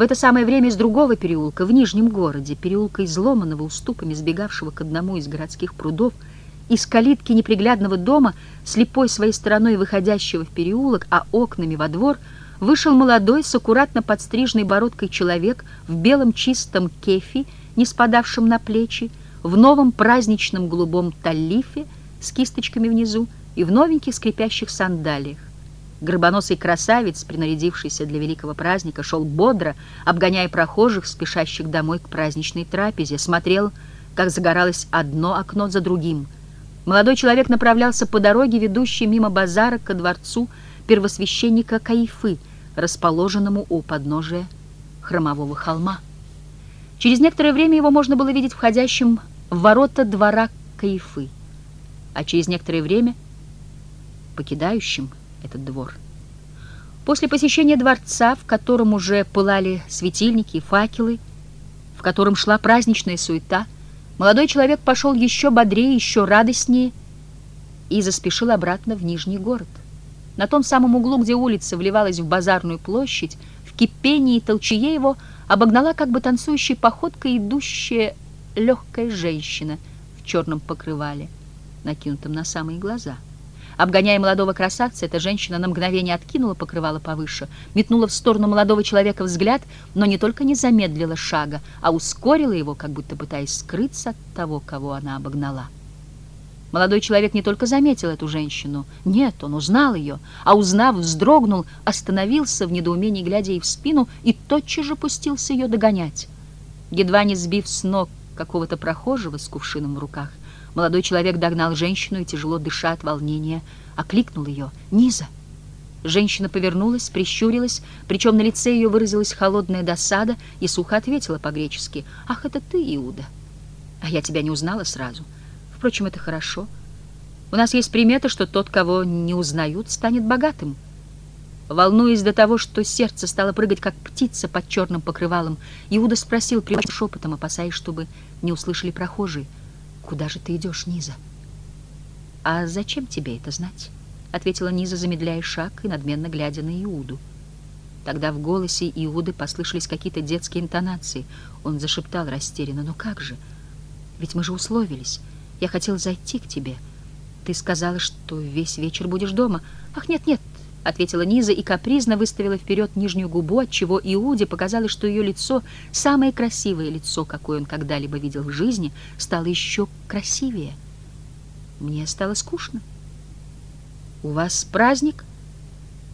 В это самое время из другого переулка, в Нижнем городе, переулка изломанного уступами, сбегавшего к одному из городских прудов, из калитки неприглядного дома, слепой своей стороной выходящего в переулок, а окнами во двор, вышел молодой с аккуратно подстриженной бородкой человек в белом чистом кефи, не спадавшем на плечи, в новом праздничном голубом таллифе с кисточками внизу и в новеньких скрипящих сандалиях. Горбоносый красавец, принарядившийся для великого праздника, шел бодро, обгоняя прохожих, спешащих домой к праздничной трапезе, смотрел, как загоралось одно окно за другим. Молодой человек направлялся по дороге, ведущей мимо базара ко дворцу первосвященника Каифы, расположенному у подножия хромового холма. Через некоторое время его можно было видеть входящим в ворота двора Каифы, а через некоторое время покидающим этот двор. После посещения дворца, в котором уже пылали светильники и факелы, в котором шла праздничная суета, молодой человек пошел еще бодрее, еще радостнее и заспешил обратно в Нижний город. На том самом углу, где улица вливалась в базарную площадь, в кипении и толчее его обогнала как бы танцующей походкой идущая легкая женщина в черном покрывале, накинутом на самые глаза — Обгоняя молодого красавца, эта женщина на мгновение откинула покрывало повыше, метнула в сторону молодого человека взгляд, но не только не замедлила шага, а ускорила его, как будто пытаясь скрыться от того, кого она обогнала. Молодой человек не только заметил эту женщину, нет, он узнал ее, а узнав, вздрогнул, остановился в недоумении, глядя ей в спину, и тотчас же пустился ее догонять. Едва не сбив с ног какого-то прохожего с кувшином в руках, Молодой человек догнал женщину и, тяжело дыша от волнения, окликнул ее «Низа!». Женщина повернулась, прищурилась, причем на лице ее выразилась холодная досада и сухо ответила по-гречески «Ах, это ты, Иуда!» «А я тебя не узнала сразу. Впрочем, это хорошо. У нас есть примета, что тот, кого не узнают, станет богатым». Волнуясь до того, что сердце стало прыгать, как птица под черным покрывалом, Иуда спросил, привычным шепотом, опасаясь, чтобы не услышали прохожие — «Куда же ты идешь, Низа?» «А зачем тебе это знать?» — ответила Низа, замедляя шаг и надменно глядя на Иуду. Тогда в голосе Иуды послышались какие-то детские интонации. Он зашептал растерянно, «Ну как же? Ведь мы же условились. Я хотел зайти к тебе. Ты сказала, что весь вечер будешь дома. Ах, нет-нет, — ответила Низа и капризно выставила вперед нижнюю губу, отчего Иуде показалось, что ее лицо, самое красивое лицо, какое он когда-либо видел в жизни, стало еще красивее. Мне стало скучно. «У вас праздник?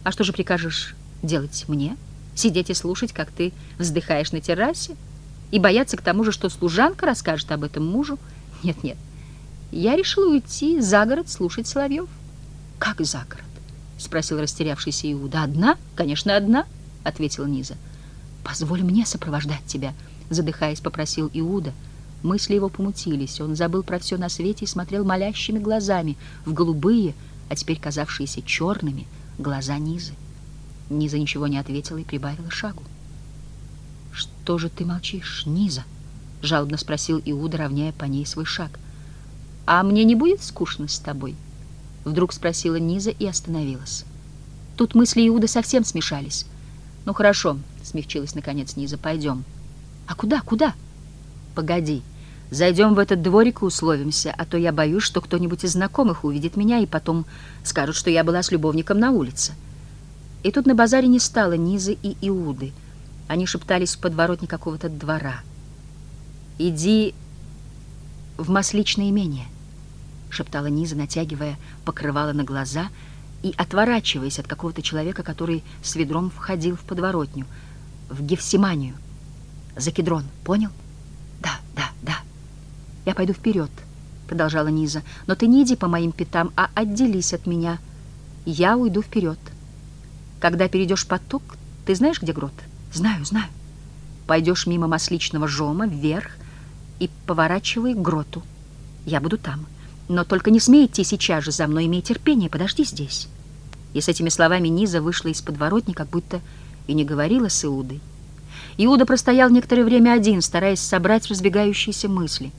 А что же прикажешь делать мне? Сидеть и слушать, как ты вздыхаешь на террасе? И бояться к тому же, что служанка расскажет об этом мужу? Нет-нет, я решила уйти за город слушать соловьев». «Как за город?» — спросил растерявшийся Иуда. «Одна? Конечно, одна», — ответила Низа. «Позволь мне сопровождать тебя», — задыхаясь, попросил Иуда. Мысли его помутились. Он забыл про все на свете и смотрел молящими глазами в голубые, а теперь казавшиеся черными, глаза Низы. Низа ничего не ответила и прибавила шагу. «Что же ты молчишь, Низа?» — жалобно спросил Иуда, равняя по ней свой шаг. «А мне не будет скучно с тобой?» Вдруг спросила Низа и остановилась. Тут мысли Иуда совсем смешались. «Ну хорошо», — смягчилась наконец Низа, — «пойдем». «А куда, куда?» «Погоди. Зайдем в этот дворик и условимся, а то я боюсь, что кто-нибудь из знакомых увидит меня и потом скажут, что я была с любовником на улице». И тут на базаре не стало Низы и Иуды. Они шептались в подворотне какого-то двора. «Иди в масличное имение». — шептала Низа, натягивая покрывало на глаза и отворачиваясь от какого-то человека, который с ведром входил в подворотню, в Гефсиманию, за кедрон, понял? Да, да, да. Я пойду вперед, продолжала Низа, но ты не иди по моим пятам, а отделись от меня. Я уйду вперед. Когда перейдешь поток, ты знаешь, где грот? Знаю, знаю. Пойдешь мимо масличного жома вверх и поворачивай к гроту. Я буду там. — но только не смей идти сейчас же за мной, имей терпение, подожди здесь. И с этими словами Низа вышла из подворотни, как будто и не говорила с Иудой. Иуда простоял некоторое время один, стараясь собрать разбегающиеся мысли.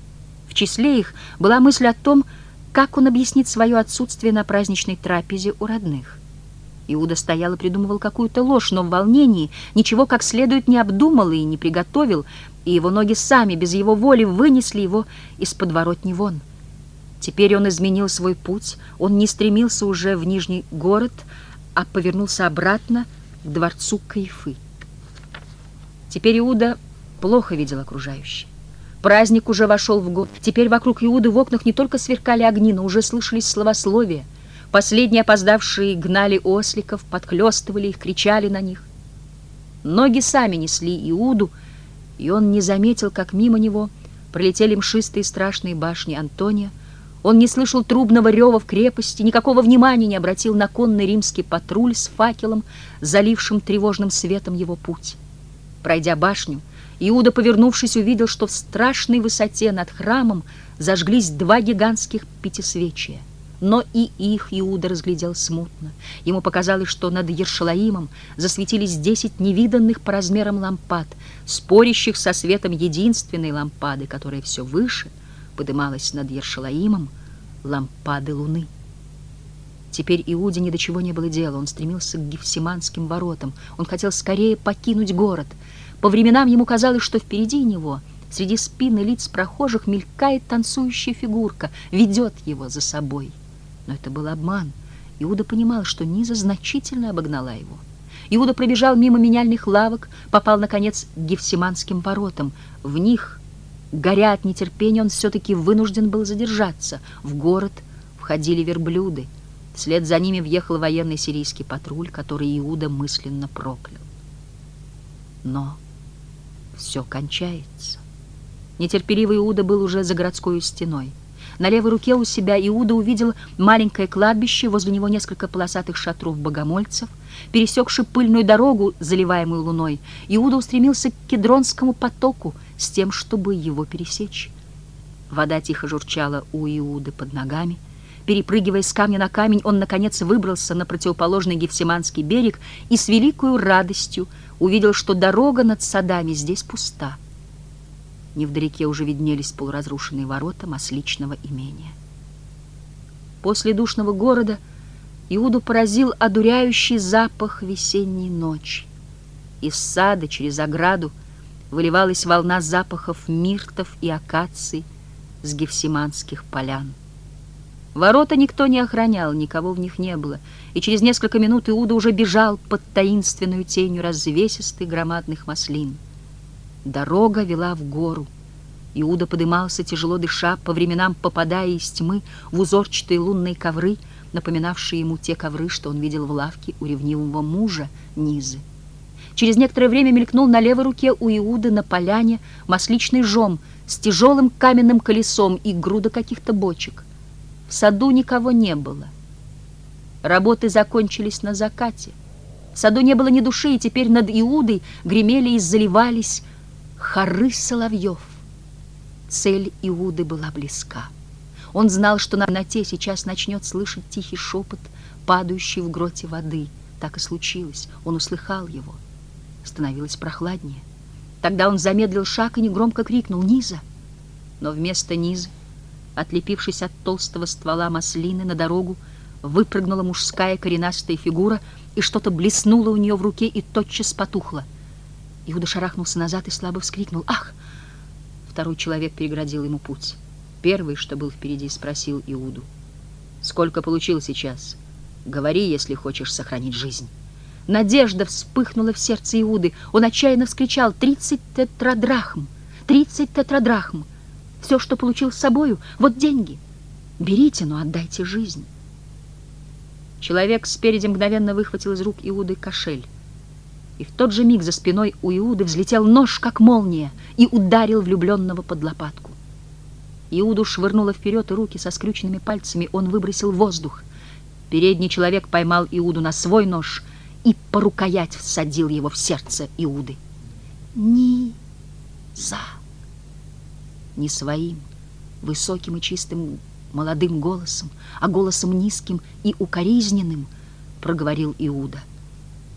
В числе их была мысль о том, как он объяснит свое отсутствие на праздничной трапезе у родных. Иуда стоял и придумывал какую-то ложь, но в волнении ничего как следует не обдумал и не приготовил, и его ноги сами, без его воли, вынесли его из подворотни вон. Теперь он изменил свой путь, он не стремился уже в Нижний город, а повернулся обратно к дворцу Кайфы. Теперь Иуда плохо видел окружающее. Праздник уже вошел в год. Теперь вокруг Иуды в окнах не только сверкали огни, но уже слышались словословия — Последние опоздавшие гнали осликов, подхлестывали их, кричали на них. Ноги сами несли Иуду, и он не заметил, как мимо него пролетели мшистые страшные башни Антония. Он не слышал трубного рева в крепости, никакого внимания не обратил на конный римский патруль с факелом, залившим тревожным светом его путь. Пройдя башню, Иуда, повернувшись, увидел, что в страшной высоте над храмом зажглись два гигантских пятисвечия но и их Иуда разглядел смутно. Ему показалось, что над Ершалаимом засветились десять невиданных по размерам лампад, спорящих со светом единственной лампады, которая все выше подымалась над Ершалаимом, лампады луны. Теперь Иуде ни до чего не было дела. Он стремился к Гефсиманским воротам. Он хотел скорее покинуть город. По временам ему казалось, что впереди него, среди спин и лиц прохожих, мелькает танцующая фигурка, ведет его за собой. Но это был обман. Иуда понимал, что Низа значительно обогнала его. Иуда пробежал мимо меняльных лавок, попал, наконец, к Гефсиманским воротам. В них, горя от нетерпения, он все-таки вынужден был задержаться. В город входили верблюды. Вслед за ними въехал военный сирийский патруль, который Иуда мысленно проклял. Но все кончается. Нетерпеливый Иуда был уже за городской стеной. На левой руке у себя Иуда увидел маленькое кладбище, возле него несколько полосатых шатров богомольцев. Пересекши пыльную дорогу, заливаемую луной, Иуда устремился к Кедронскому потоку с тем, чтобы его пересечь. Вода тихо журчала у Иуды под ногами. Перепрыгивая с камня на камень, он, наконец, выбрался на противоположный Гефсиманский берег и с великою радостью увидел, что дорога над садами здесь пуста. Невдалеке уже виднелись полуразрушенные ворота масличного имения. После душного города Иуду поразил одуряющий запах весенней ночи. Из сада через ограду выливалась волна запахов миртов и акаций с гефсиманских полян. Ворота никто не охранял, никого в них не было, и через несколько минут Иуда уже бежал под таинственную тенью развесистых громадных маслин. Дорога вела в гору. Иуда подымался, тяжело дыша, по временам попадая из тьмы в узорчатые лунные ковры, напоминавшие ему те ковры, что он видел в лавке у ревнивого мужа Низы. Через некоторое время мелькнул на левой руке у Иуды на поляне масличный жом с тяжелым каменным колесом и груда каких-то бочек. В саду никого не было. Работы закончились на закате. В саду не было ни души, и теперь над Иудой гремели и заливались хоры соловьев. Цель Иуды была близка. Он знал, что на темноте сейчас начнет слышать тихий шепот, падающий в гроте воды. Так и случилось. Он услыхал его. Становилось прохладнее. Тогда он замедлил шаг и негромко крикнул «Низа!». Но вместо Низы, отлепившись от толстого ствола маслины на дорогу, выпрыгнула мужская коренастая фигура, и что-то блеснуло у нее в руке и тотчас потухло — Иуда шарахнулся назад и слабо вскрикнул. «Ах!» Второй человек переградил ему путь. Первый, что был впереди, спросил Иуду. «Сколько получил сейчас? Говори, если хочешь сохранить жизнь». Надежда вспыхнула в сердце Иуды. Он отчаянно вскричал «Тридцать тетрадрахм! Тридцать тетрадрахм! Все, что получил с собою, вот деньги! Берите, но отдайте жизнь!» Человек спереди мгновенно выхватил из рук Иуды кошель и в тот же миг за спиной у Иуды взлетел нож, как молния, и ударил влюбленного под лопатку. Иуду швырнуло вперед, и руки со скрюченными пальцами он выбросил воздух. Передний человек поймал Иуду на свой нож и по рукоять всадил его в сердце Иуды. Ни за не своим высоким и чистым молодым голосом, а голосом низким и укоризненным проговорил Иуда —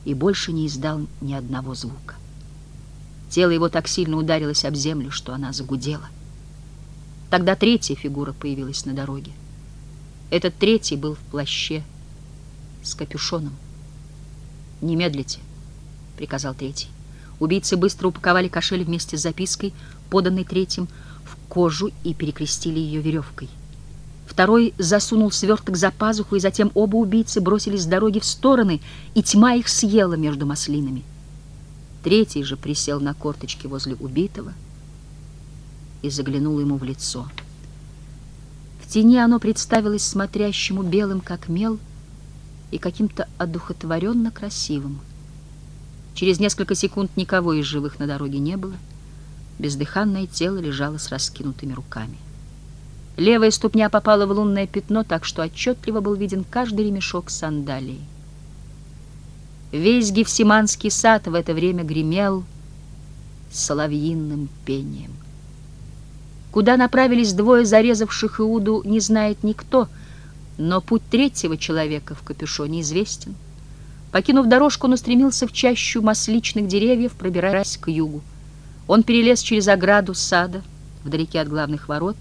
и больше не издал ни одного звука. Тело его так сильно ударилось об землю, что она загудела. Тогда третья фигура появилась на дороге. Этот третий был в плаще с капюшоном. «Не медлите», — приказал третий. Убийцы быстро упаковали кошель вместе с запиской, поданной третьим, в кожу и перекрестили ее веревкой. Второй засунул сверток за пазуху, и затем оба убийцы бросились с дороги в стороны, и тьма их съела между маслинами. Третий же присел на корточки возле убитого и заглянул ему в лицо. В тени оно представилось смотрящему белым, как мел, и каким-то одухотворенно красивым. Через несколько секунд никого из живых на дороге не было. Бездыханное тело лежало с раскинутыми руками. Левая ступня попала в лунное пятно, так что отчетливо был виден каждый ремешок сандалии. Весь Гефсиманский сад в это время гремел соловьиным пением. Куда направились двое зарезавших Иуду, не знает никто, но путь третьего человека в капюшоне известен. Покинув дорожку, он устремился в чащу масличных деревьев, пробираясь к югу. Он перелез через ограду сада, вдалеке от главных ворот,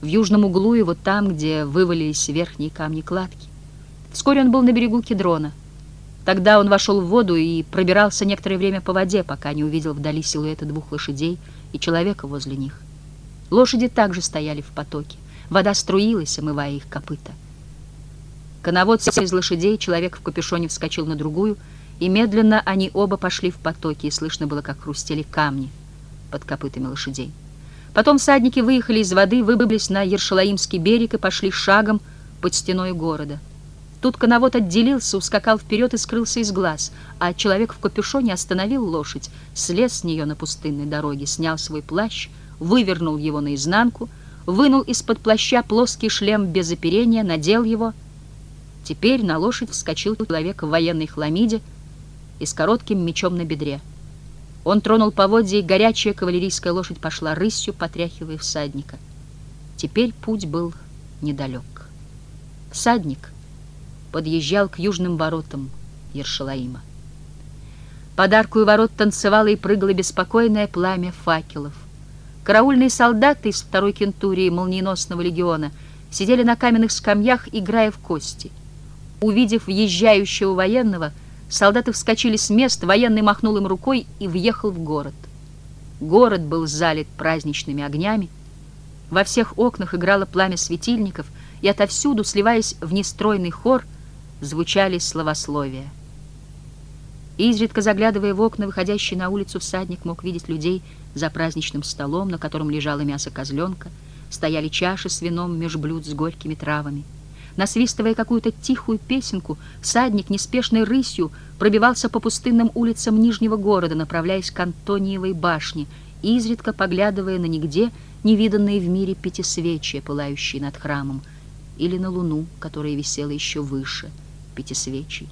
в южном углу его там, где вывалились верхние камни кладки. Вскоре он был на берегу Кедрона — Тогда он вошел в воду и пробирался некоторое время по воде, пока не увидел вдали силуэты двух лошадей и человека возле них. Лошади также стояли в потоке. Вода струилась, омывая их копыта. Коновод из лошадей, человек в капюшоне вскочил на другую, и медленно они оба пошли в потоке, и слышно было, как хрустели камни под копытами лошадей. Потом всадники выехали из воды, выбрались на Ершалаимский берег и пошли шагом под стеной города — Тут коновод отделился, ускакал вперед и скрылся из глаз, а человек в капюшоне остановил лошадь, слез с нее на пустынной дороге, снял свой плащ, вывернул его наизнанку, вынул из-под плаща плоский шлем без оперения, надел его. Теперь на лошадь вскочил человек в военной хламиде и с коротким мечом на бедре. Он тронул поводья, и горячая кавалерийская лошадь пошла рысью, потряхивая всадника. Теперь путь был недалек. Всадник — подъезжал к южным воротам Ершалаима. Под арку и ворот танцевало и прыгало беспокойное пламя факелов. Караульные солдаты из второй кентурии молниеносного легиона сидели на каменных скамьях, играя в кости. Увидев въезжающего военного, солдаты вскочили с мест, военный махнул им рукой и въехал в город. Город был залит праздничными огнями, во всех окнах играло пламя светильников, и отовсюду, сливаясь в нестройный хор, звучали словословия. Изредка заглядывая в окна, выходящий на улицу всадник мог видеть людей за праздничным столом, на котором лежало мясо козленка, стояли чаши с вином меж блюд с горькими травами. Насвистывая какую-то тихую песенку, всадник неспешной рысью пробивался по пустынным улицам Нижнего города, направляясь к Антониевой башне, изредка поглядывая на нигде невиданные в мире пятисвечия, пылающие над храмом, или на луну, которая висела еще выше — пяти свечей.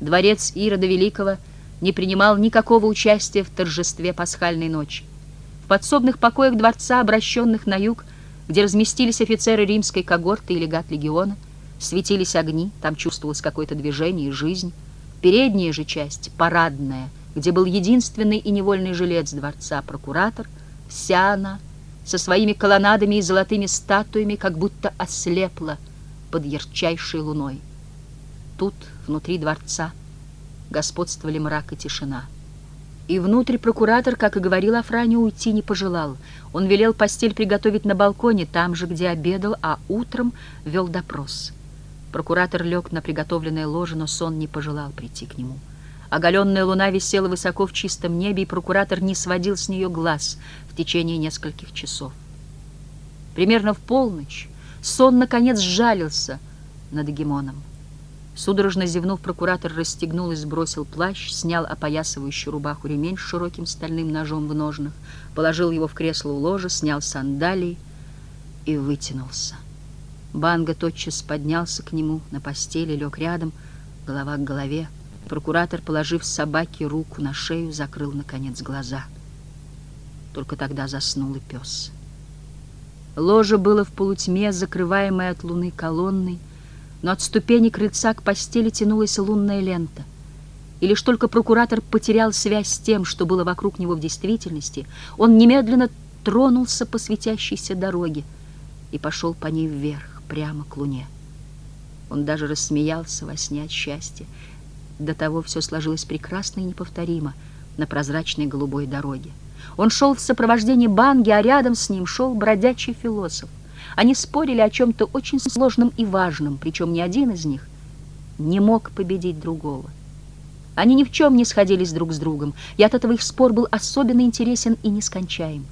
Дворец Ирода Великого не принимал никакого участия в торжестве пасхальной ночи. В подсобных покоях дворца, обращенных на юг, где разместились офицеры римской когорты и легат легиона, светились огни, там чувствовалось какое-то движение и жизнь. Передняя же часть, парадная, где был единственный и невольный жилец дворца, прокуратор, вся она со своими колоннадами и золотыми статуями как будто ослепла под ярчайшей луной. Тут, внутри дворца, господствовали мрак и тишина. И внутрь прокуратор, как и говорил Афране, уйти не пожелал. Он велел постель приготовить на балконе, там же, где обедал, а утром вел допрос. Прокуратор лег на приготовленное ложе, но сон не пожелал прийти к нему. Оголенная луна висела высоко в чистом небе, и прокуратор не сводил с нее глаз в течение нескольких часов. Примерно в полночь сон, наконец, сжалился над Гемоном. Судорожно зевнув, прокуратор расстегнул и сбросил плащ, снял опоясывающую рубаху ремень с широким стальным ножом в ножнах, положил его в кресло у ложа, снял сандалии и вытянулся. Банга тотчас поднялся к нему, на постели лег рядом, голова к голове. Прокуратор, положив собаке руку на шею, закрыл, наконец, глаза. Только тогда заснул и пес. Ложе было в полутьме, закрываемое от луны колонной, но от ступени крыльца к постели тянулась лунная лента. И лишь только прокуратор потерял связь с тем, что было вокруг него в действительности, он немедленно тронулся по светящейся дороге и пошел по ней вверх, прямо к луне. Он даже рассмеялся во сне от счастья. До того все сложилось прекрасно и неповторимо на прозрачной голубой дороге. Он шел в сопровождении Банги, а рядом с ним шел бродячий философ. Они спорили о чем-то очень сложном и важном, причем ни один из них не мог победить другого. Они ни в чем не сходились друг с другом, и от этого их спор был особенно интересен и нескончаем.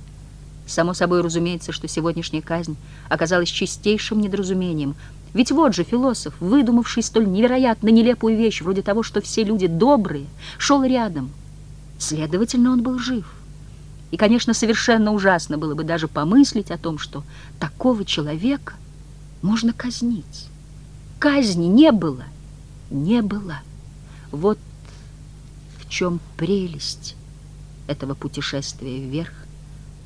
Само собой разумеется, что сегодняшняя казнь оказалась чистейшим недоразумением. Ведь вот же философ, выдумавший столь невероятно нелепую вещь, вроде того, что все люди добрые, шел рядом. Следовательно, он был жив. И, конечно, совершенно ужасно было бы даже помыслить о том, что такого человека можно казнить. Казни не было, не было. Вот в чем прелесть этого путешествия вверх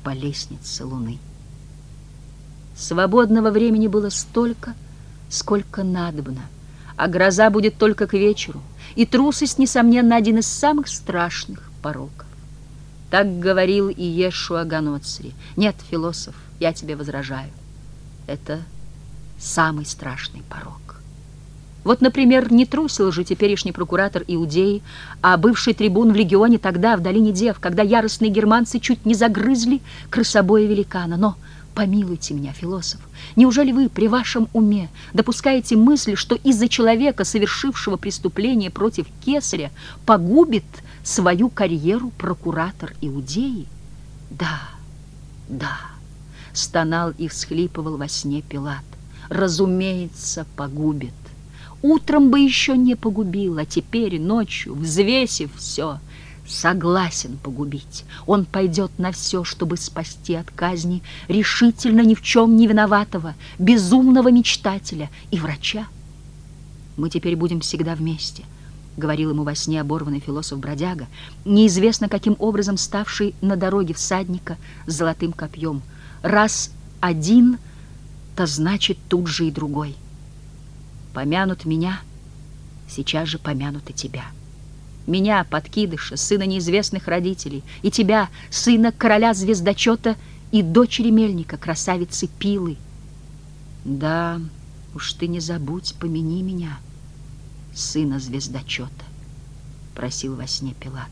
по лестнице луны. Свободного времени было столько, сколько надобно, а гроза будет только к вечеру, и трусость, несомненно, один из самых страшных пороков. Так говорил и Ешуа Ганоцри. Нет, философ, я тебе возражаю. Это самый страшный порок. Вот, например, не трусил же теперешний прокуратор Иудеи, а бывший трибун в легионе тогда, в долине Дев, когда яростные германцы чуть не загрызли крысобоя великана. Но помилуйте меня, философ, неужели вы при вашем уме допускаете мысль, что из-за человека, совершившего преступление против кесаря, погубит свою карьеру прокуратор Иудеи? Да, да, стонал и всхлипывал во сне Пилат. Разумеется, погубит. Утром бы еще не погубил, а теперь ночью, взвесив все, согласен погубить. Он пойдет на все, чтобы спасти от казни решительно ни в чем не виноватого, безумного мечтателя и врача. Мы теперь будем всегда вместе —— говорил ему во сне оборванный философ-бродяга, неизвестно каким образом ставший на дороге всадника с золотым копьем. Раз один, то значит тут же и другой. Помянут меня, сейчас же помянут и тебя. Меня, подкидыша, сына неизвестных родителей, и тебя, сына короля звездочета и дочери мельника, красавицы Пилы. Да, уж ты не забудь, помяни меня» сына звездочета, просил во сне Пилат.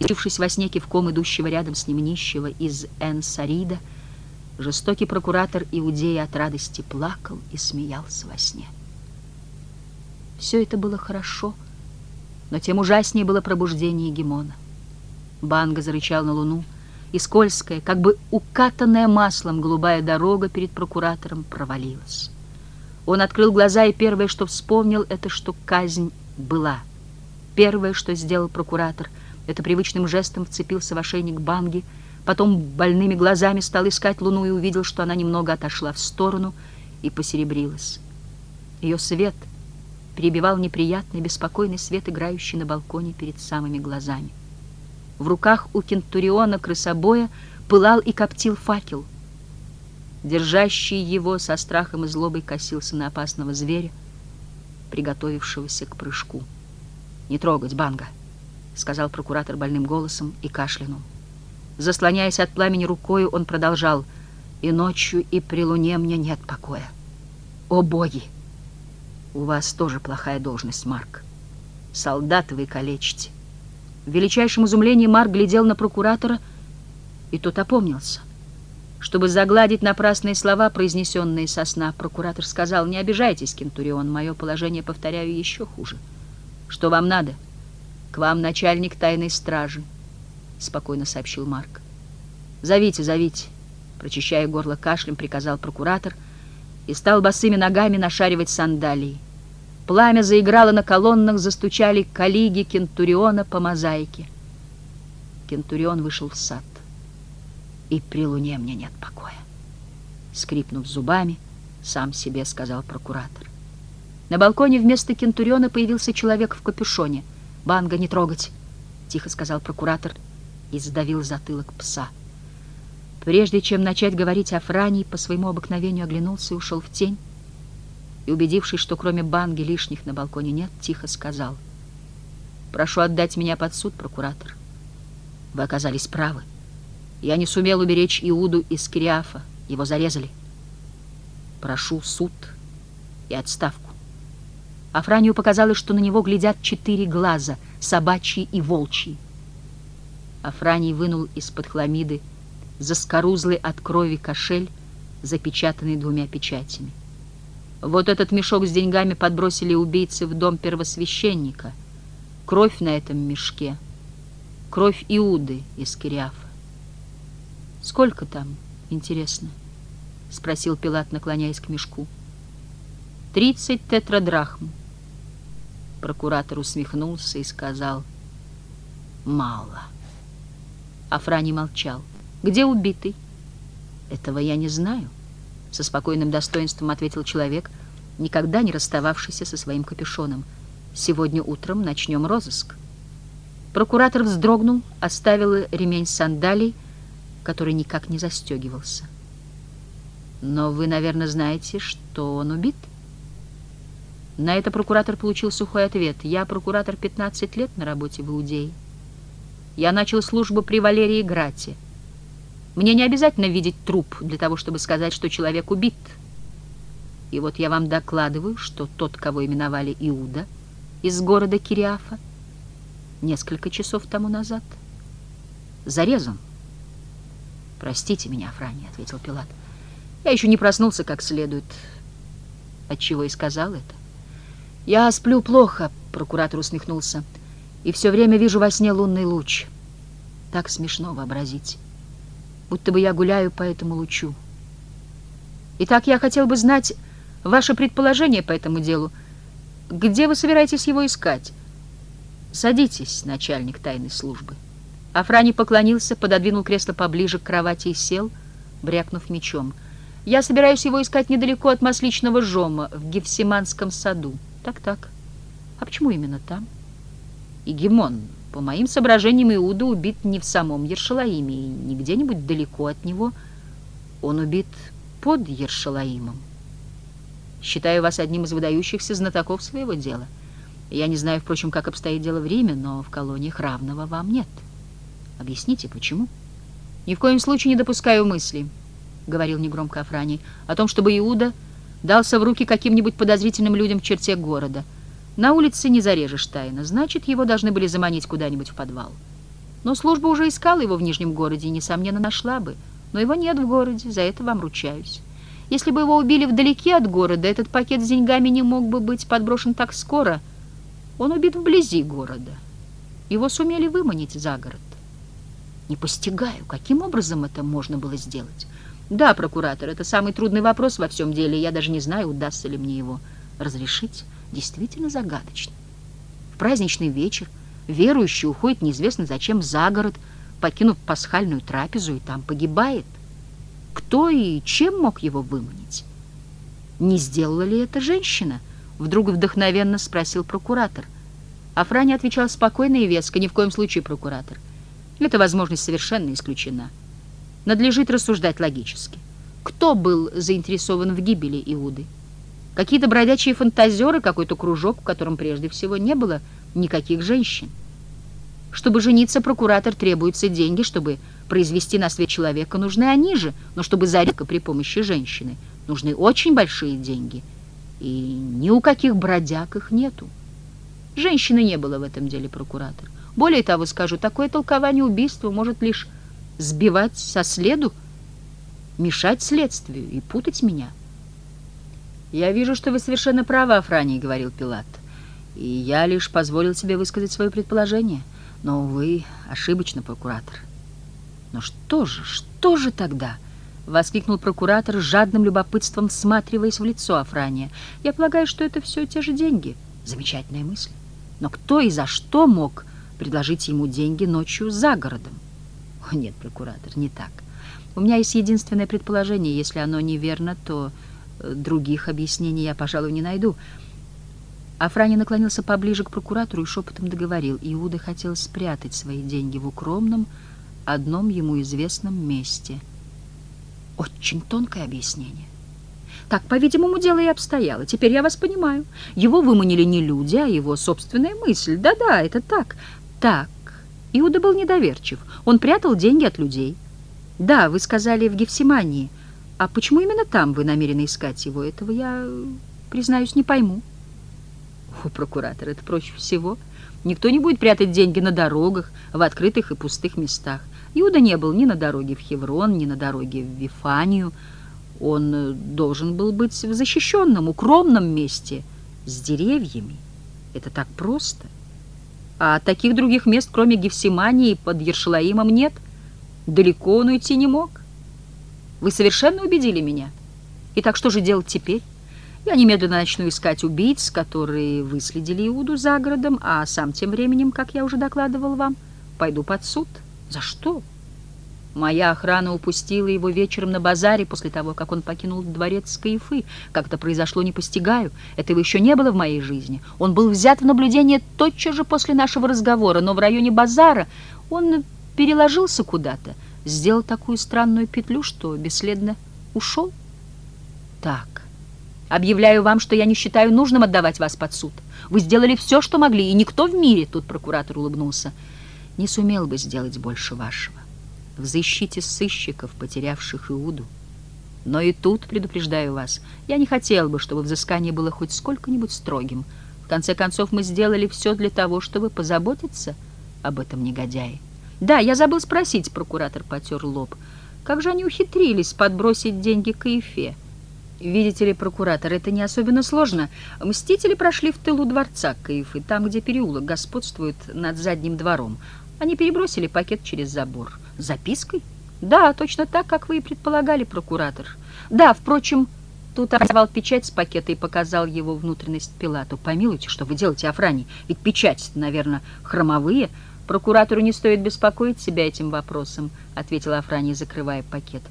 Ячившись во сне кивком идущего рядом с ним нищего из Эн-Сарида, жестокий прокуратор Иудеи от радости плакал и смеялся во сне. Все это было хорошо, но тем ужаснее было пробуждение Гемона. Банга зарычал на луну, и скользкая, как бы укатанная маслом голубая дорога перед прокуратором провалилась. Он открыл глаза, и первое, что вспомнил, это что казнь была. Первое, что сделал прокуратор, это привычным жестом вцепился в ошейник Банги, потом больными глазами стал искать луну и увидел, что она немного отошла в сторону и посеребрилась. Ее свет перебивал неприятный, беспокойный свет, играющий на балконе перед самыми глазами. В руках у кентуриона крысобоя пылал и коптил факел — Держащий его со страхом и злобой косился на опасного зверя, приготовившегося к прыжку. «Не трогать, Банга!» — сказал прокуратор больным голосом и кашлянул. Заслоняясь от пламени рукою, он продолжал. «И ночью, и при луне мне нет покоя. О, боги! У вас тоже плохая должность, Марк. Солдат вы калечите». В величайшем изумлении Марк глядел на прокуратора, и тот опомнился — чтобы загладить напрасные слова, произнесенные со сна, прокуратор сказал, «Не обижайтесь, Кентурион, мое положение, повторяю, еще хуже. Что вам надо? К вам начальник тайной стражи», — спокойно сообщил Марк. «Зовите, зовите», — прочищая горло кашлем, приказал прокуратор и стал босыми ногами нашаривать сандалии. Пламя заиграло на колоннах, застучали калиги Кентуриона по мозаике. Кентурион вышел в сад и при луне мне нет покоя. Скрипнув зубами, сам себе сказал прокуратор. На балконе вместо кентуриона появился человек в капюшоне. «Банга не трогать!» — тихо сказал прокуратор и сдавил затылок пса. Прежде чем начать говорить о Фране, по своему обыкновению оглянулся и ушел в тень, и, убедившись, что кроме банги лишних на балконе нет, тихо сказал. «Прошу отдать меня под суд, прокуратор. Вы оказались правы. Я не сумел уберечь Иуду из Кириафа. Его зарезали. Прошу суд и отставку. Афранию показалось, что на него глядят четыре глаза, собачьи и волчьи. Афраний вынул из-под хламиды заскорузлый от крови кошель, запечатанный двумя печатями. Вот этот мешок с деньгами подбросили убийцы в дом первосвященника. Кровь на этом мешке. Кровь Иуды из Кириафа. «Сколько там, интересно?» — спросил Пилат, наклоняясь к мешку. «Тридцать тетрадрахм». Прокуратор усмехнулся и сказал «Мало». Афрани молчал. «Где убитый?» «Этого я не знаю», — со спокойным достоинством ответил человек, никогда не расстававшийся со своим капюшоном. «Сегодня утром начнем розыск». Прокуратор вздрогнул, оставил ремень сандалий, который никак не застегивался. «Но вы, наверное, знаете, что он убит?» На это прокуратор получил сухой ответ. «Я прокуратор 15 лет на работе в Иудее. Я начал службу при Валерии Грате. Мне не обязательно видеть труп для того, чтобы сказать, что человек убит. И вот я вам докладываю, что тот, кого именовали Иуда, из города Кириафа, несколько часов тому назад зарезан. «Простите меня, Франи», — ответил Пилат. «Я еще не проснулся как следует». Отчего и сказал это. «Я сплю плохо», — прокуратор усмехнулся, «и все время вижу во сне лунный луч. Так смешно вообразить, будто бы я гуляю по этому лучу. Итак, я хотел бы знать ваше предположение по этому делу. Где вы собираетесь его искать?» «Садитесь, начальник тайной службы». Афрани поклонился, пододвинул кресло поближе к кровати и сел, брякнув мечом. «Я собираюсь его искать недалеко от Масличного жома, в Гефсиманском саду». «Так-так. А почему именно там?» «И Гимон, по моим соображениям, Иуда убит не в самом Ершалаиме и не где-нибудь далеко от него. Он убит под Ершалаимом. Считаю вас одним из выдающихся знатоков своего дела». Я не знаю, впрочем, как обстоит дело в Риме, но в колониях равного вам нет. Объясните, почему? Ни в коем случае не допускаю мысли, — говорил негромко Афраний, — о том, чтобы Иуда дался в руки каким-нибудь подозрительным людям в черте города. На улице не зарежешь тайно, значит, его должны были заманить куда-нибудь в подвал. Но служба уже искала его в Нижнем городе и, несомненно, нашла бы. Но его нет в городе, за это вам ручаюсь. Если бы его убили вдалеке от города, этот пакет с деньгами не мог бы быть подброшен так скоро — он убит вблизи города. Его сумели выманить за город. Не постигаю, каким образом это можно было сделать. Да, прокуратор, это самый трудный вопрос во всем деле. Я даже не знаю, удастся ли мне его разрешить. Действительно загадочно. В праздничный вечер верующий уходит неизвестно зачем за город, покинув пасхальную трапезу, и там погибает. Кто и чем мог его выманить? Не сделала ли это женщина — Вдруг вдохновенно спросил прокуратор. А отвечал спокойно и веско, ни в коем случае прокуратор. Эта возможность совершенно исключена. Надлежит рассуждать логически. Кто был заинтересован в гибели Иуды? Какие-то бродячие фантазеры, какой-то кружок, в котором прежде всего не было никаких женщин. Чтобы жениться, прокуратор требуются деньги, чтобы произвести на свет человека, нужны они же, но чтобы зарядка при помощи женщины, нужны очень большие деньги – и ни у каких бродяг их нету. Женщины не было в этом деле прокуратор. Более того, скажу, такое толкование убийства может лишь сбивать со следу, мешать следствию и путать меня. «Я вижу, что вы совершенно правы, Афраний», — говорил Пилат. «И я лишь позволил себе высказать свое предположение. Но, вы ошибочно, прокуратор». «Но что же, что же тогда?» — воскликнул прокуратор с жадным любопытством, всматриваясь в лицо Афрания. «Я полагаю, что это все те же деньги». Замечательная мысль. Но кто и за что мог предложить ему деньги ночью за городом? О, нет, прокуратор, не так. У меня есть единственное предположение. Если оно неверно, то э, других объяснений я, пожалуй, не найду. Афрани наклонился поближе к прокуратору и шепотом договорил. Иуда хотел спрятать свои деньги в укромном, одном ему известном месте — очень тонкое объяснение. Так, по-видимому, дело и обстояло. Теперь я вас понимаю. Его выманили не люди, а его собственная мысль. Да-да, это так. Так, Иуда был недоверчив. Он прятал деньги от людей. Да, вы сказали в Гефсимании. А почему именно там вы намерены искать его? Этого я, признаюсь, не пойму. О, прокуратор, это проще всего. Никто не будет прятать деньги на дорогах, в открытых и пустых местах. Иуда не был ни на дороге в Хеврон, ни на дороге в Вифанию. Он э, должен был быть в защищенном, укромном месте, с деревьями. Это так просто. А таких других мест, кроме Гефсимании, под Ершалаимом нет. Далеко он уйти не мог. Вы совершенно убедили меня. Итак, что же делать теперь? Я немедленно начну искать убийц, которые выследили Иуду за городом, а сам тем временем, как я уже докладывал вам, пойду под суд. За что? Моя охрана упустила его вечером на базаре после того, как он покинул дворец Каифы. Как это произошло, не постигаю. Этого еще не было в моей жизни. Он был взят в наблюдение тотчас же после нашего разговора, но в районе базара он переложился куда-то, сделал такую странную петлю, что бесследно ушел. Так, объявляю вам, что я не считаю нужным отдавать вас под суд. Вы сделали все, что могли, и никто в мире, тут прокуратор улыбнулся, не сумел бы сделать больше вашего в защите сыщиков, потерявших Иуду. Но и тут, предупреждаю вас, я не хотел бы, чтобы взыскание было хоть сколько-нибудь строгим. В конце концов, мы сделали все для того, чтобы позаботиться об этом негодяе. Да, я забыл спросить, прокуратор потер лоб, как же они ухитрились подбросить деньги к Ефе? Видите ли, прокуратор, это не особенно сложно. Мстители прошли в тылу дворца Каифы, там, где переулок господствует над задним двором. Они перебросили пакет через забор. Запиской? Да, точно так, как вы и предполагали, прокуратор. Да, впрочем, тут оторвал печать с пакета и показал его внутренность Пилату. Помилуйте, что вы делаете, Афрани? Ведь печать, наверное, хромовые. Прокуратору не стоит беспокоить себя этим вопросом, ответила Афрани, закрывая пакет.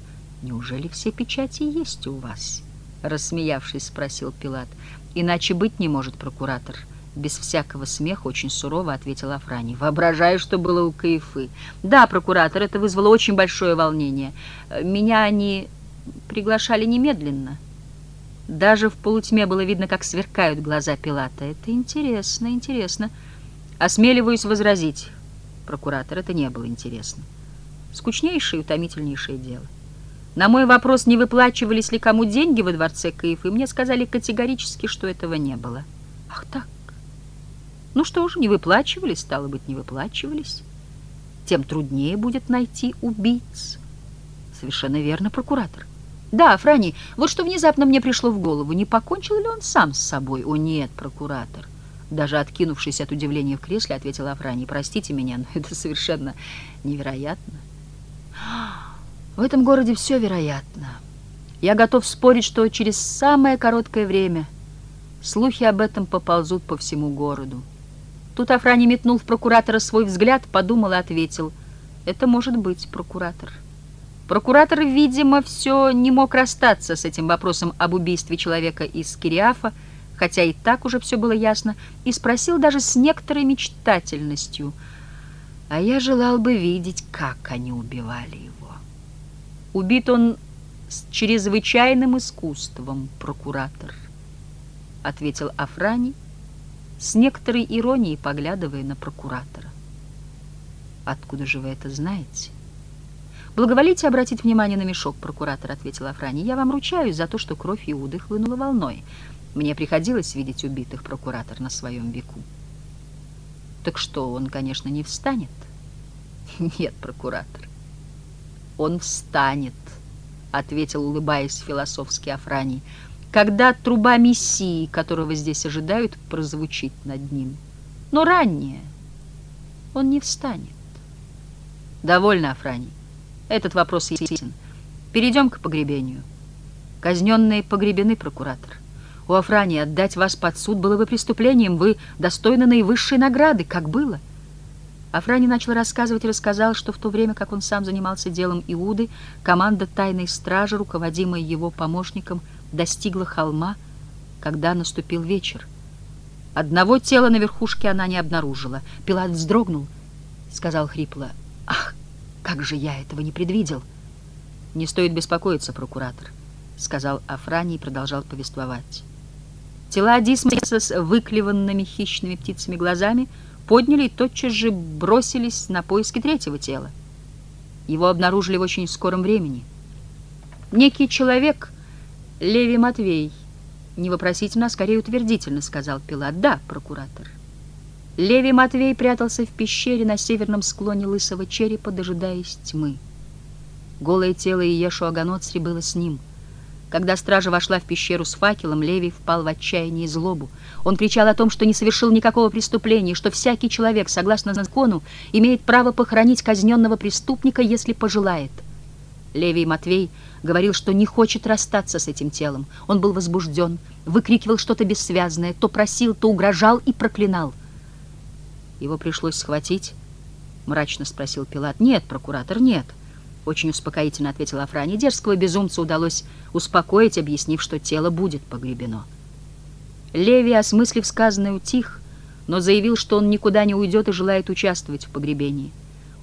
Неужели все печати есть у вас? Рассмеявшись, спросил Пилат. Иначе быть не может, прокуратор. — без всякого смеха, очень сурово ответила Афрани. Воображаю, что было у Каифы. Да, прокуратор, это вызвало очень большое волнение. Меня они приглашали немедленно. Даже в полутьме было видно, как сверкают глаза Пилата. Это интересно, интересно. Осмеливаюсь возразить. Прокуратор, это не было интересно. Скучнейшее и утомительнейшее дело. На мой вопрос, не выплачивались ли кому деньги во дворце Каифы, мне сказали категорически, что этого не было. Ах так. Ну что ж, не выплачивались, стало быть, не выплачивались. Тем труднее будет найти убийц. Совершенно верно, прокуратор. Да, Франи, вот что внезапно мне пришло в голову. Не покончил ли он сам с собой? О, нет, прокуратор. Даже откинувшись от удивления в кресле, ответила Афрани. Простите меня, но это совершенно невероятно. В этом городе все вероятно. Я готов спорить, что через самое короткое время слухи об этом поползут по всему городу. Тут Афрани метнул в прокуратора свой взгляд, подумал и ответил. «Это может быть, прокуратор». Прокуратор, видимо, все не мог расстаться с этим вопросом об убийстве человека из Кириафа, хотя и так уже все было ясно, и спросил даже с некоторой мечтательностью. «А я желал бы видеть, как они убивали его». Убит он с чрезвычайным искусством, прокуратор, — ответил Афрани, — с некоторой иронией поглядывая на прокуратора. «Откуда же вы это знаете?» «Благоволите обратить внимание на мешок, прокуратор», — ответил Афрани. «Я вам ручаюсь за то, что кровь Иуды хлынула волной. Мне приходилось видеть убитых прокуратор на своем веку». «Так что, он, конечно, не встанет?» «Нет, прокуратор, он встанет», — ответил, улыбаясь философски Афраний когда труба Мессии, которого здесь ожидают, прозвучит над ним. Но ранее он не встанет. Довольно, Афраний. Этот вопрос ясен. Перейдем к погребению. Казненные погребены, прокуратор. У Афрани отдать вас под суд было бы преступлением. Вы достойны наивысшей награды, как было. Афрани начал рассказывать и рассказал, что в то время, как он сам занимался делом Иуды, команда тайной стражи, руководимая его помощником, достигла холма, когда наступил вечер. Одного тела на верхушке она не обнаружила. Пилат вздрогнул, сказал хрипло, «Ах, как же я этого не предвидел!» «Не стоит беспокоиться, прокуратор», — сказал Афрани и продолжал повествовать. Тела Дисмоса с выклеванными хищными птицами глазами подняли и тотчас же бросились на поиски третьего тела. Его обнаружили в очень скором времени. Некий человек Леви Матвей Не вопросительно, а скорее утвердительно, сказал Пилат. Да, прокуратор. Левий Матвей прятался в пещере на северном склоне лысого черепа, дожидаясь тьмы. Голое тело Иешу Аганоцри было с ним. Когда стража вошла в пещеру с факелом, Левий впал в отчаяние и злобу. Он кричал о том, что не совершил никакого преступления, что всякий человек, согласно закону, имеет право похоронить казненного преступника, если пожелает. Левий Матвей говорил, что не хочет расстаться с этим телом. Он был возбужден, выкрикивал что-то бессвязное, то просил, то угрожал и проклинал. Его пришлось схватить, мрачно спросил Пилат. Нет, прокуратор, нет. Очень успокоительно ответил Афрани. Дерзкого безумца удалось успокоить, объяснив, что тело будет погребено. Леви, осмыслив сказанное, утих, но заявил, что он никуда не уйдет и желает участвовать в погребении.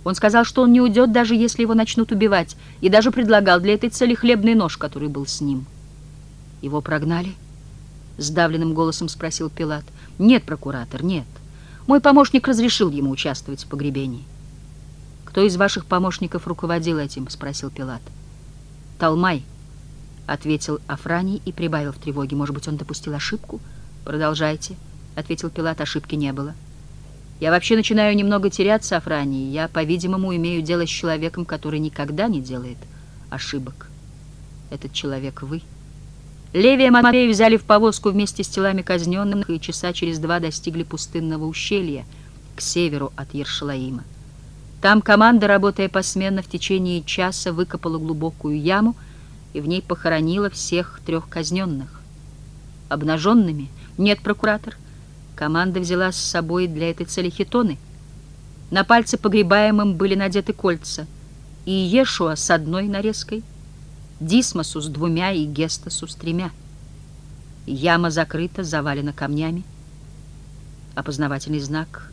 Он сказал, что он не уйдет, даже если его начнут убивать, и даже предлагал для этой цели хлебный нож, который был с ним. «Его прогнали?» — сдавленным голосом спросил Пилат. «Нет, прокуратор, нет. Мой помощник разрешил ему участвовать в погребении». «Кто из ваших помощников руководил этим?» — спросил Пилат. «Талмай», — ответил Афраний и прибавил в тревоге. «Может быть, он допустил ошибку?» «Продолжайте», — ответил Пилат. «Ошибки не было». Я вообще начинаю немного теряться, Афрани. Я, по-видимому, имею дело с человеком, который никогда не делает ошибок. Этот человек вы. Левия Матвея взяли в повозку вместе с телами казненных и часа через два достигли пустынного ущелья к северу от Ершалаима. Там команда, работая посменно в течение часа, выкопала глубокую яму и в ней похоронила всех трех казненных. Обнаженными? Нет, прокуратор. Команда взяла с собой для этой цели хитоны. На пальцы погребаемым были надеты кольца. И Ешуа с одной нарезкой, Дисмосу с двумя и Гестасу с тремя. Яма закрыта, завалена камнями. Опознавательный знак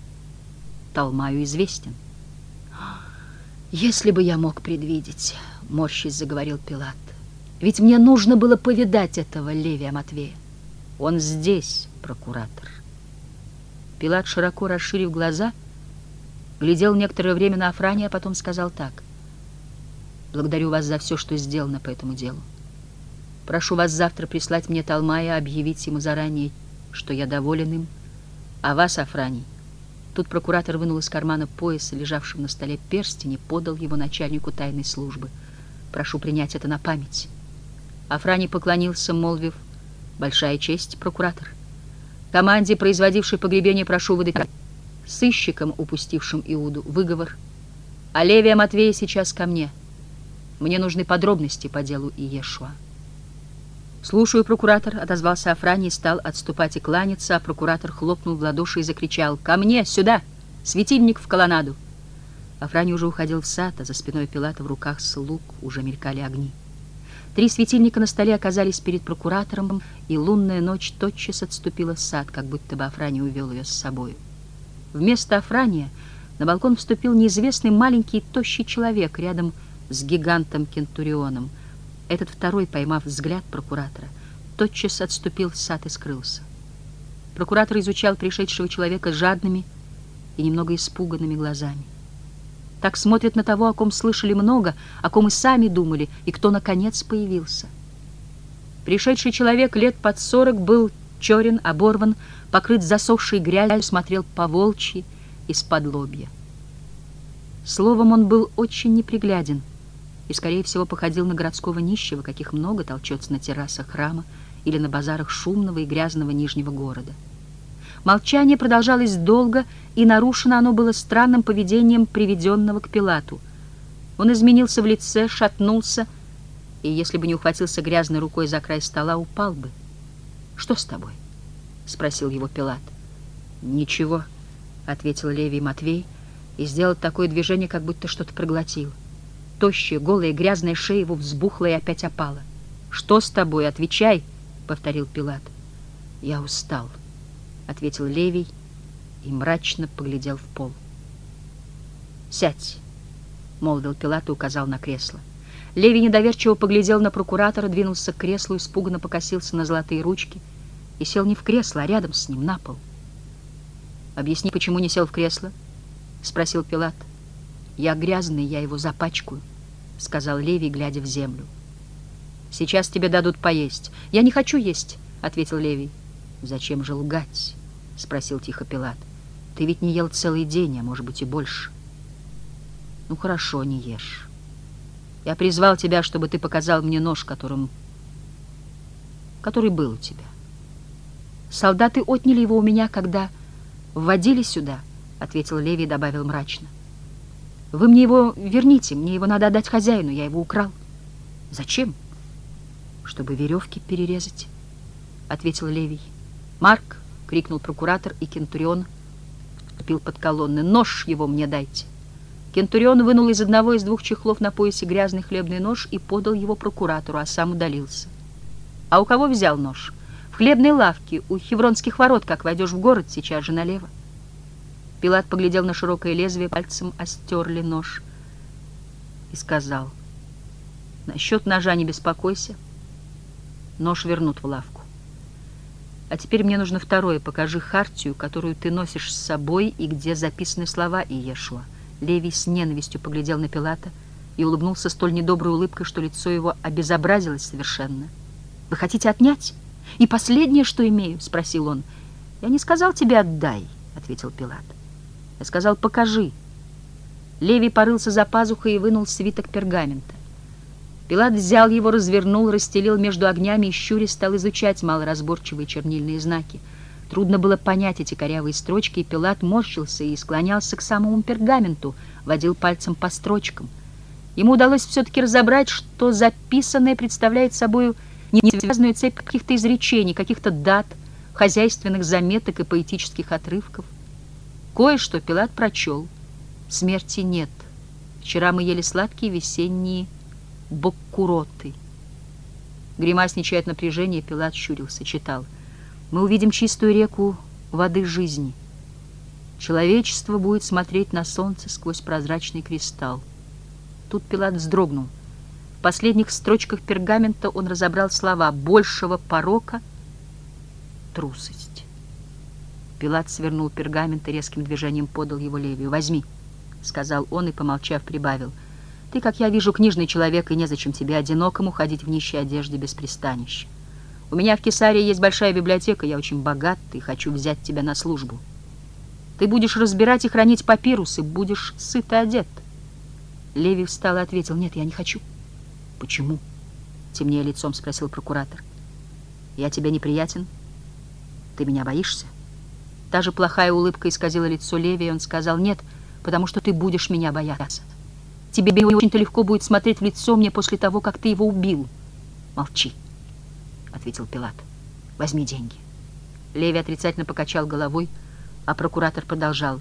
Талмаю известен. «Если бы я мог предвидеть», — морщись заговорил Пилат, «ведь мне нужно было повидать этого Левия Матвея. Он здесь, прокуратор». Пилат, широко расширив глаза, глядел некоторое время на Афрания, а потом сказал так. «Благодарю вас за все, что сделано по этому делу. Прошу вас завтра прислать мне Талмая, объявить ему заранее, что я доволен им. А вас, Афраний...» Тут прокуратор вынул из кармана пояса, лежавшего на столе перстень, и подал его начальнику тайной службы. «Прошу принять это на память». Афраний поклонился, молвив, «Большая честь, прокуратор». Команде, производившей погребение, прошу выдать сыщикам, упустившим Иуду, выговор. А Левия Матвея сейчас ко мне. Мне нужны подробности по делу Иешуа. «Слушаю, прокуратор», — отозвался Афраний, стал отступать и кланяться, а прокуратор хлопнул в ладоши и закричал «Ко мне! Сюда! Светильник в колоннаду!» Афраний уже уходил в сад, а за спиной Пилата в руках слуг уже мелькали огни. Три светильника на столе оказались перед прокуратором, и лунная ночь тотчас отступила в сад, как будто бы Афрания увел ее с собой. Вместо Афрания на балкон вступил неизвестный маленький тощий человек рядом с гигантом Кентурионом. Этот второй, поймав взгляд прокуратора, тотчас отступил в сад и скрылся. Прокуратор изучал пришедшего человека жадными и немного испуганными глазами. Так смотрят на того, о ком слышали много, о ком и сами думали, и кто, наконец, появился. Пришедший человек лет под сорок был черен, оборван, покрыт засохшей грязью, смотрел по-волчьи из-под лобья. Словом, он был очень непригляден и, скорее всего, походил на городского нищего, каких много толчется на террасах храма или на базарах шумного и грязного Нижнего города. Молчание продолжалось долго, и нарушено оно было странным поведением приведенного к Пилату. Он изменился в лице, шатнулся, и если бы не ухватился грязной рукой за край стола, упал бы. «Что с тобой?» — спросил его Пилат. «Ничего», — ответил Левий Матвей и сделал такое движение, как будто что-то проглотил. Тощая, голая, грязная шея его взбухла и опять опала. «Что с тобой? Отвечай!» — повторил Пилат. «Я устал», — ответил Левий и мрачно поглядел в пол. «Сядь», — молвил Пилат и указал на кресло. Леви недоверчиво поглядел на прокуратора, двинулся к креслу, испуганно покосился на золотые ручки и сел не в кресло, а рядом с ним, на пол. «Объясни, почему не сел в кресло?» — спросил Пилат. «Я грязный, я его запачкаю», — сказал Леви, глядя в землю. «Сейчас тебе дадут поесть. Я не хочу есть», — ответил Левий. «Зачем же лгать?» — спросил тихо Пилат. «Ты ведь не ел целый день, а может быть и больше». «Ну хорошо, не ешь. Я призвал тебя, чтобы ты показал мне нож, которым... который был у тебя. Солдаты отняли его у меня, когда вводили сюда», — ответил Левий и добавил мрачно. «Вы мне его верните, мне его надо отдать хозяину, я его украл». «Зачем?» «Чтобы веревки перерезать», — ответил Левий. «Марк!» — крикнул прокуратор, и Кентурион вступил под колонны. «Нож его мне дайте!» Кентурион вынул из одного из двух чехлов на поясе грязный хлебный нож и подал его прокуратору, а сам удалился. «А у кого взял нож?» «В хлебной лавке, у Хевронских ворот, как войдешь в город, сейчас же налево». Пилат поглядел на широкое лезвие, пальцем остерли нож и сказал, «Насчет ножа не беспокойся, нож вернут в лавку. А теперь мне нужно второе. Покажи хартию, которую ты носишь с собой и где записаны слова Иешуа. Левий с ненавистью поглядел на Пилата и улыбнулся столь недоброй улыбкой, что лицо его обезобразилось совершенно. «Вы хотите отнять? И последнее, что имею?» — спросил он. «Я не сказал тебе «отдай», — ответил Пилат. «Я сказал «покажи». Левий порылся за пазухой и вынул свиток пергамента. Пилат взял его, развернул, расстелил между огнями и щури стал изучать малоразборчивые чернильные знаки. Трудно было понять эти корявые строчки, и Пилат морщился и склонялся к самому пергаменту, водил пальцем по строчкам. Ему удалось все-таки разобрать, что записанное представляет собой не связанную цепь каких-то изречений, каких-то дат, хозяйственных заметок и поэтических отрывков. Кое-что Пилат прочел. Смерти нет. Вчера мы ели сладкие весенние боккуроты. Гримасничая от напряжения, Пилат щурился, читал. «Мы увидим чистую реку воды жизни. Человечество будет смотреть на солнце сквозь прозрачный кристалл». Тут Пилат вздрогнул. В последних строчках пергамента он разобрал слова «большего порока» — «трусость». Пилат свернул пергамент и резким движением подал его Левию. «Возьми», — сказал он и, помолчав, прибавил — ты, как я вижу, книжный человек, и незачем тебе одинокому ходить в нищей одежде без пристанища. У меня в Кесарии есть большая библиотека, я очень богат и хочу взять тебя на службу. Ты будешь разбирать и хранить папирусы, будешь сыт и одет. Леви встал и ответил, нет, я не хочу. Почему? Темнее лицом спросил прокуратор. Я тебе неприятен? Ты меня боишься? Та же плохая улыбка исказила лицо Леви, и он сказал, нет, потому что ты будешь меня бояться. Тебе очень-то легко будет смотреть в лицо мне после того, как ты его убил. Молчи, — ответил Пилат. Возьми деньги. Леви отрицательно покачал головой, а прокуратор продолжал.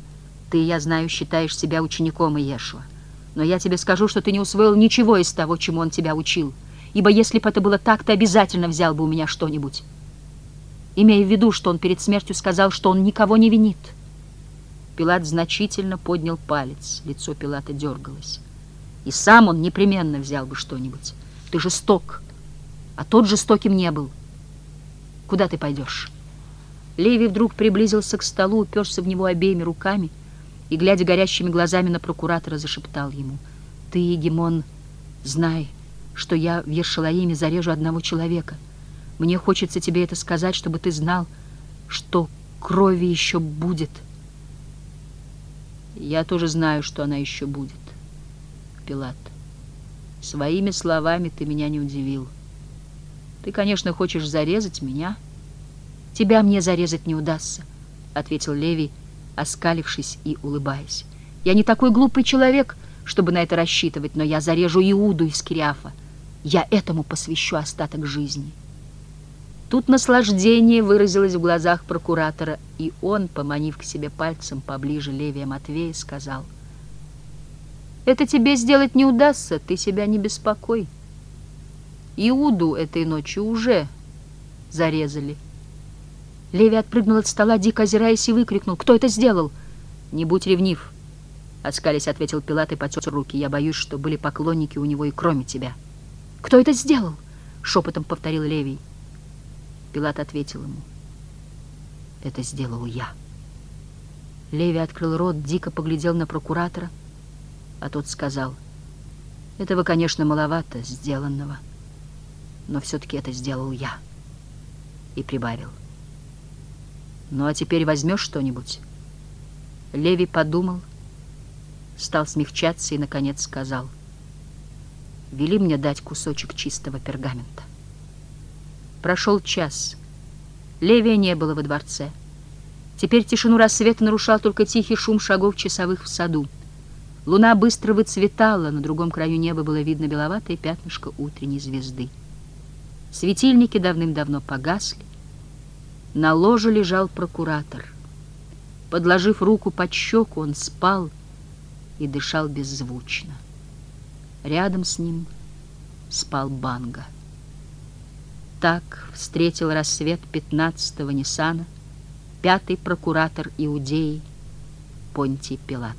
Ты, я знаю, считаешь себя учеником Иешуа. Но я тебе скажу, что ты не усвоил ничего из того, чему он тебя учил. Ибо если бы это было так, ты обязательно взял бы у меня что-нибудь. Имея в виду, что он перед смертью сказал, что он никого не винит. Пилат значительно поднял палец. Лицо Пилата дергалось. И сам он непременно взял бы что-нибудь. Ты жесток, а тот жестоким не был. Куда ты пойдешь? Леви вдруг приблизился к столу, уперся в него обеими руками и, глядя горящими глазами на прокуратора, зашептал ему. Ты, Егемон, знай, что я в Ершалаиме зарежу одного человека. Мне хочется тебе это сказать, чтобы ты знал, что крови еще будет. Я тоже знаю, что она еще будет. Пилат. Своими словами ты меня не удивил. Ты, конечно, хочешь зарезать меня. Тебя мне зарезать не удастся, — ответил Леви, оскалившись и улыбаясь. Я не такой глупый человек, чтобы на это рассчитывать, но я зарежу Иуду из Кириафа. Я этому посвящу остаток жизни. Тут наслаждение выразилось в глазах прокуратора, и он, поманив к себе пальцем поближе Левия Матвея, сказал — это тебе сделать не удастся, ты себя не беспокой. Иуду этой ночью уже зарезали. Леви отпрыгнул от стола, дико озираясь, и выкрикнул. «Кто это сделал?» «Не будь ревнив», — отскались, ответил Пилат и потер руки. «Я боюсь, что были поклонники у него и кроме тебя». «Кто это сделал?» — шепотом повторил Левий. Пилат ответил ему. «Это сделал я». Леви открыл рот, дико поглядел на прокуратора — а тот сказал, «Этого, конечно, маловато сделанного, но все-таки это сделал я». и прибавил. «Ну а теперь возьмешь что-нибудь?» Леви подумал, стал смягчаться и, наконец, сказал. «Вели мне дать кусочек чистого пергамента». Прошел час. Левия не было во дворце. Теперь тишину рассвета нарушал только тихий шум шагов часовых в саду. Луна быстро выцветала, на другом краю неба было видно беловатое пятнышко утренней звезды. Светильники давным-давно погасли. На ложе лежал прокуратор. Подложив руку под щеку, он спал и дышал беззвучно. Рядом с ним спал Банга. Так встретил рассвет пятнадцатого Ниссана пятый прокуратор Иудеи Понтий Пилат.